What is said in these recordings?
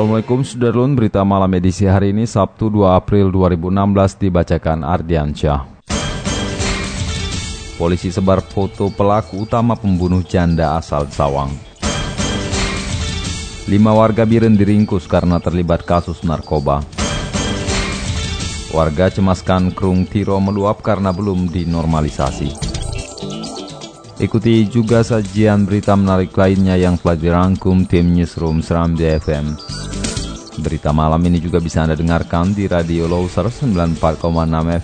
Assalamualaikum Sudarlun, berita malam edisi hari ini Sabtu 2 April 2016 dibacakan Ardiansyah. Polisi sebar foto pelaku utama pembunuh janda asal Sawang. Lima warga Biren diringkus karena terlibat kasus narkoba. Warga cemaskan Krung Tiro meluap karena belum dinormalisasi. Ikuti juga sajian berita menarik lainnya yang telah dirangkum tim Newsroom Seram FM. Berita malam ini juga bisa Anda dengarkan di Radio Loser 94,6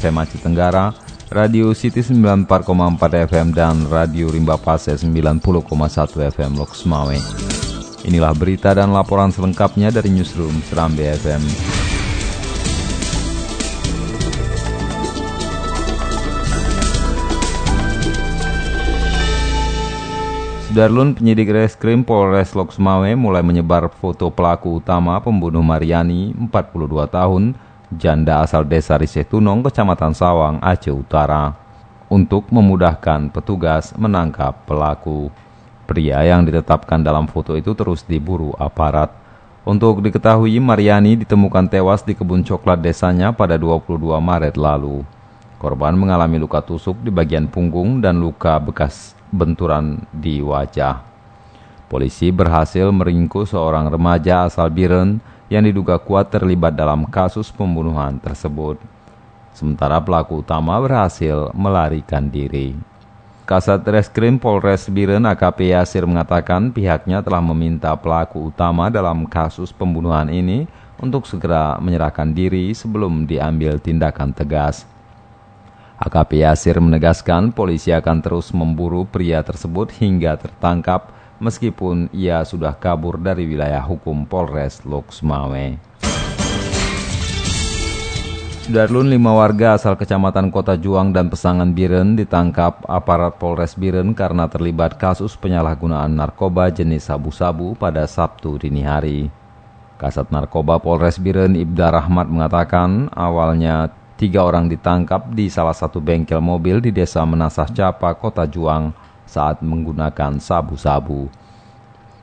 FM Aceh Tenggara, Radio City 94,4 FM, dan Radio Rimba Pase 90,1 FM Loksmawe. Inilah berita dan laporan selengkapnya dari Newsroom Serambi FM. Darlun penyidik reskrim Polres Loksmawe mulai menyebar foto pelaku utama pembunuh Mariani, 42 tahun, janda asal desa Riseh Tunong, Kecamatan Sawang, Aceh Utara, untuk memudahkan petugas menangkap pelaku. Pria yang ditetapkan dalam foto itu terus diburu aparat. Untuk diketahui, Mariani ditemukan tewas di kebun coklat desanya pada 22 Maret lalu. Korban mengalami luka tusuk di bagian punggung dan luka bekas benturan di wajah. Polisi berhasil meringkus seorang remaja asal Biren yang diduga kuat terlibat dalam kasus pembunuhan tersebut. Sementara pelaku utama berhasil melarikan diri. Kasat Reskrim Polres Biren AKP Yasir mengatakan pihaknya telah meminta pelaku utama dalam kasus pembunuhan ini untuk segera menyerahkan diri sebelum diambil tindakan tegas. AKP Yasir menegaskan polisi akan terus memburu pria tersebut hingga tertangkap meskipun ia sudah kabur dari wilayah hukum Polres Loksmawe. Darlun lima warga asal kecamatan Kota Juang dan Pesangan Biren ditangkap aparat Polres Biren karena terlibat kasus penyalahgunaan narkoba jenis sabu-sabu pada Sabtu dini hari. Kasat Narkoba Polres Biren Ibda Rahmat mengatakan awalnya Tiga orang ditangkap di salah satu bengkel mobil di desa Menasah Capa, Kota Juang saat menggunakan sabu-sabu.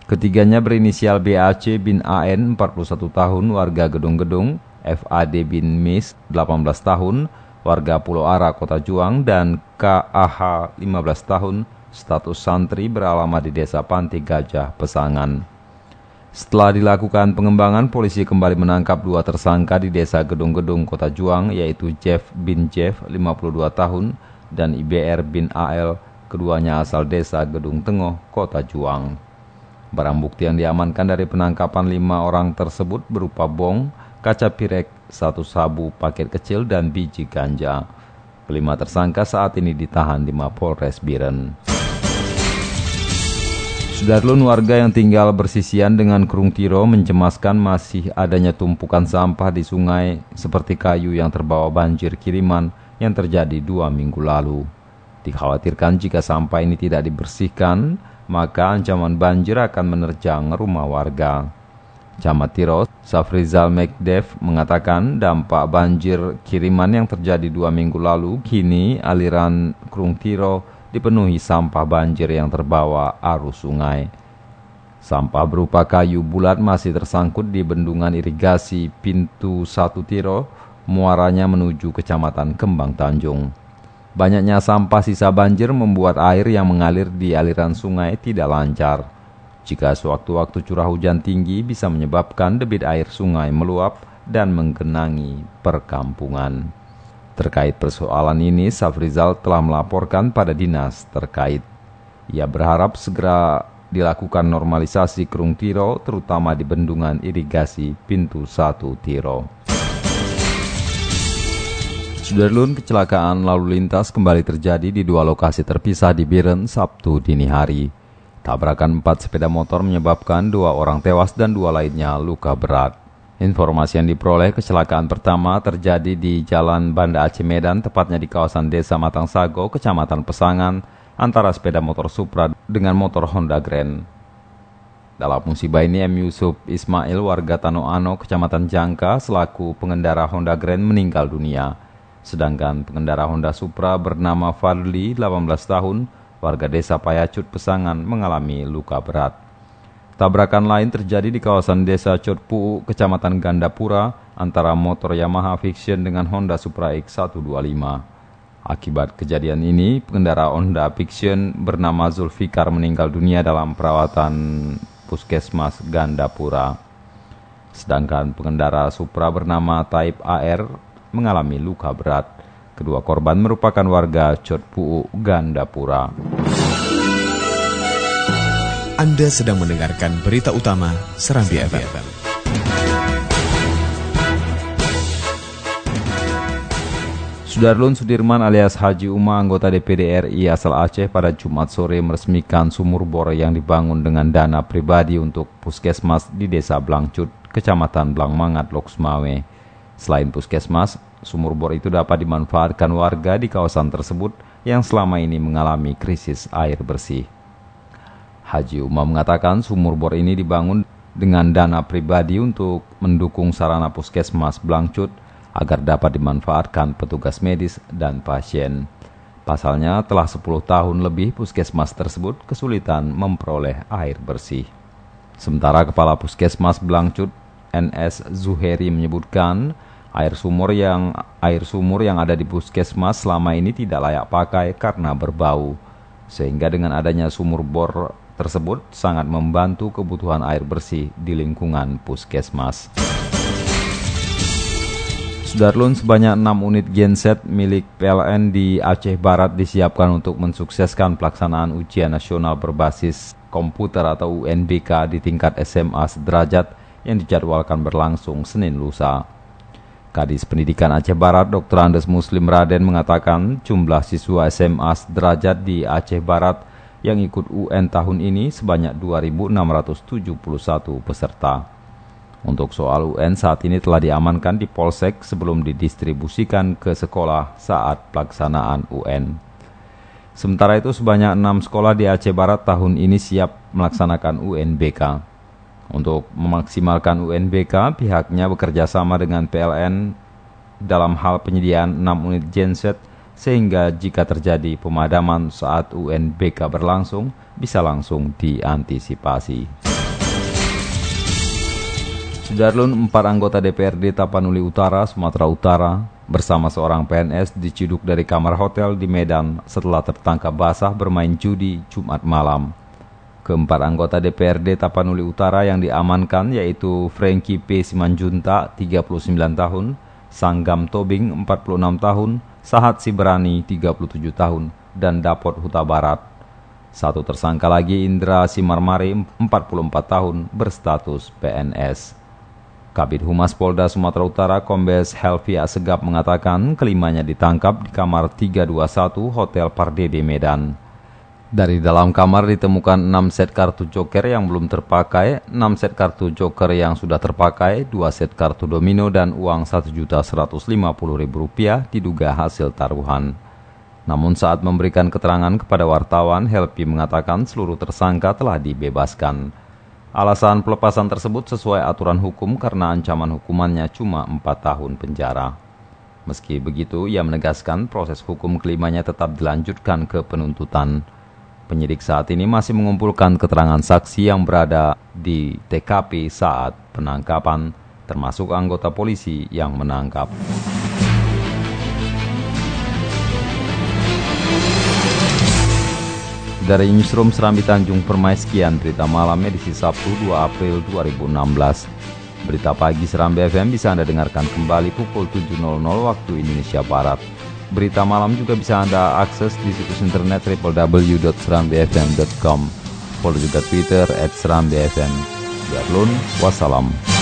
Ketiganya berinisial BAC bin AN 41 tahun warga Gedung-Gedung, FAD bin Mis 18 tahun warga Pulau Ara Kota Juang dan KAH 15 tahun status santri beralamat di desa Panti Gajah Pesangan. Setelah dilakukan pengembangan, polisi kembali menangkap dua tersangka di desa Gedung-Gedung Kota Juang, yaitu Jeff bin Jeff, 52 tahun, dan IBR bin AL, keduanya asal desa Gedung Tengah, Kota Juang. Barang bukti yang diamankan dari penangkapan lima orang tersebut berupa bong, kaca pirek, satu sabu paket kecil, dan biji ganja. Kelima tersangka saat ini ditahan di Mapolres Biren. Sudarlun warga yang tinggal bersisian dengan Krung Tiro mencemaskan masih adanya tumpukan sampah di sungai seperti kayu yang terbawa banjir kiriman yang terjadi dua minggu lalu. Dikhawatirkan jika sampah ini tidak dibersihkan, maka ancaman banjir akan menerjang rumah warga. Camat Tiro, Safrizal Mekdev mengatakan dampak banjir kiriman yang terjadi dua minggu lalu, kini aliran Krung Tiro dipenuhi sampah banjir yang terbawa arus sungai. Sampah berupa kayu bulat masih tersangkut di bendungan irigasi Pintu Satu Tiro, muaranya menuju kecamatan Kembang Tanjung. Banyaknya sampah sisa banjir membuat air yang mengalir di aliran sungai tidak lancar. Jika sewaktu-waktu curah hujan tinggi bisa menyebabkan debit air sungai meluap dan menggenangi perkampungan. Terkait persoalan ini, Safrizal telah melaporkan pada dinas terkait. Ia berharap segera dilakukan normalisasi Krung Tiro, terutama di bendungan irigasi Pintu 1 Tiro. Sudarlun kecelakaan lalu lintas kembali terjadi di dua lokasi terpisah di Biren Sabtu dini hari. Tabrakan empat sepeda motor menyebabkan dua orang tewas dan dua lainnya luka berat. Informasi yang diperoleh kecelakaan pertama terjadi di Jalan Banda Aceh Medan, tepatnya di kawasan Desa Matang Sago, Kecamatan Pesangan, antara sepeda motor Supra dengan motor Honda Grand. Dalam musibah ini, M. Yusuf Ismail, warga Tanoano, Kecamatan Jangka, selaku pengendara Honda Grand meninggal dunia. Sedangkan pengendara Honda Supra bernama Fadli, 18 tahun, warga desa Payacut Pesangan mengalami luka berat. Tabrakan lain terjadi di kawasan desa Cotpu, kecamatan Gandapura, antara motor Yamaha Fiction dengan Honda Supra X125. Akibat kejadian ini, pengendara Honda Fiction bernama Zulfikar meninggal dunia dalam perawatan Puskesmas Gandapura. Sedangkan pengendara Supra bernama Taib AR mengalami luka berat. Kedua korban merupakan warga Cotpuu, Gandapura. Anda sedang mendengarkan berita utama Serambi FM. Sudarlun Sudirman alias Haji Uma, anggota DPD RI asal Aceh pada Jumat sore meresmikan sumur bor yang dibangun dengan dana pribadi untuk puskesmas di Desa Blangcut, Kecamatan Blangmangat, Loksmawe. Selain puskesmas, sumur bor itu dapat dimanfaatkan warga di kawasan tersebut yang selama ini mengalami krisis air bersih. Haji Umar mengatakan sumur bor ini dibangun dengan dana pribadi untuk mendukung sarana puskesmas Blangcut agar dapat dimanfaatkan petugas medis dan pasien. Pasalnya telah 10 tahun lebih puskesmas tersebut kesulitan memperoleh air bersih. Sementara Kepala Puskesmas Blangcut NS Zuheri menyebutkan Air sumur yang air sumur yang ada di puskesmas selama ini tidak layak pakai karena berbau. Sehingga dengan adanya sumur bor tersebut sangat membantu kebutuhan air bersih di lingkungan puskesmas. Sudarlun sebanyak 6 unit genset milik PLN di Aceh Barat disiapkan untuk mensukseskan pelaksanaan ujian nasional berbasis komputer atau UNBK di tingkat SMA sederajat yang dijadwalkan berlangsung Senin lusa. Kadis Pendidikan Aceh Barat Dr. Andes Muslim Raden mengatakan jumlah siswa SMA derajat di Aceh Barat yang ikut UN tahun ini sebanyak 2.671 peserta. Untuk soal UN saat ini telah diamankan di Polsek sebelum didistribusikan ke sekolah saat pelaksanaan UN. Sementara itu sebanyak enam sekolah di Aceh Barat tahun ini siap melaksanakan UNBK. Untuk memaksimalkan UNBK, pihaknya bekerja sama dengan PLN dalam hal penyediaan 6 unit genset sehingga jika terjadi pemadaman saat UNBK berlangsung bisa langsung diantisipasi. Sudarlun, empat anggota DPRD Tapanuli Utara, Sumatera Utara, bersama seorang PNS diciduk dari kamar hotel di Medan setelah tertangkap basah bermain judi Jumat malam. Keempat anggota DPRD Tapanuli Utara yang diamankan yaitu Frankie P. Simanjunta, 39 tahun, Sanggam Tobing, 46 tahun, Sahat Siberani, 37 tahun, dan Dapot Huta Barat. Satu tersangka lagi Indra Simarmari, 44 tahun, berstatus PNS. Kabit Humas Polda Sumatera Utara Kombes Helvi Asegap mengatakan kelimanya ditangkap di kamar 321 Hotel Pardede Medan. Dari dalam kamar ditemukan 6 set kartu joker yang belum terpakai, 6 set kartu joker yang sudah terpakai, 2 set kartu domino dan uang Rp1.150.000 diduga hasil taruhan. Namun saat memberikan keterangan kepada wartawan, Helpi mengatakan seluruh tersangka telah dibebaskan. Alasan pelepasan tersebut sesuai aturan hukum karena ancaman hukumannya cuma 4 tahun penjara. Meski begitu, ia menegaskan proses hukum kelimanya tetap dilanjutkan ke penuntutan. Penyidik saat ini masih mengumpulkan keterangan saksi yang berada di TKP saat penangkapan, termasuk anggota polisi yang menangkap. Dari Newsroom Serambi Tanjung Permai sekian berita malam edisi Sabtu 2 April 2016. Berita pagi Serambi FM bisa Anda dengarkan kembali pukul 7.00 waktu Indonesia Barat. Berita malam juga bisa Anda akses di situs internet www.serambfm.com. Follow juga Twitter serambfm. Biarlun, wassalam.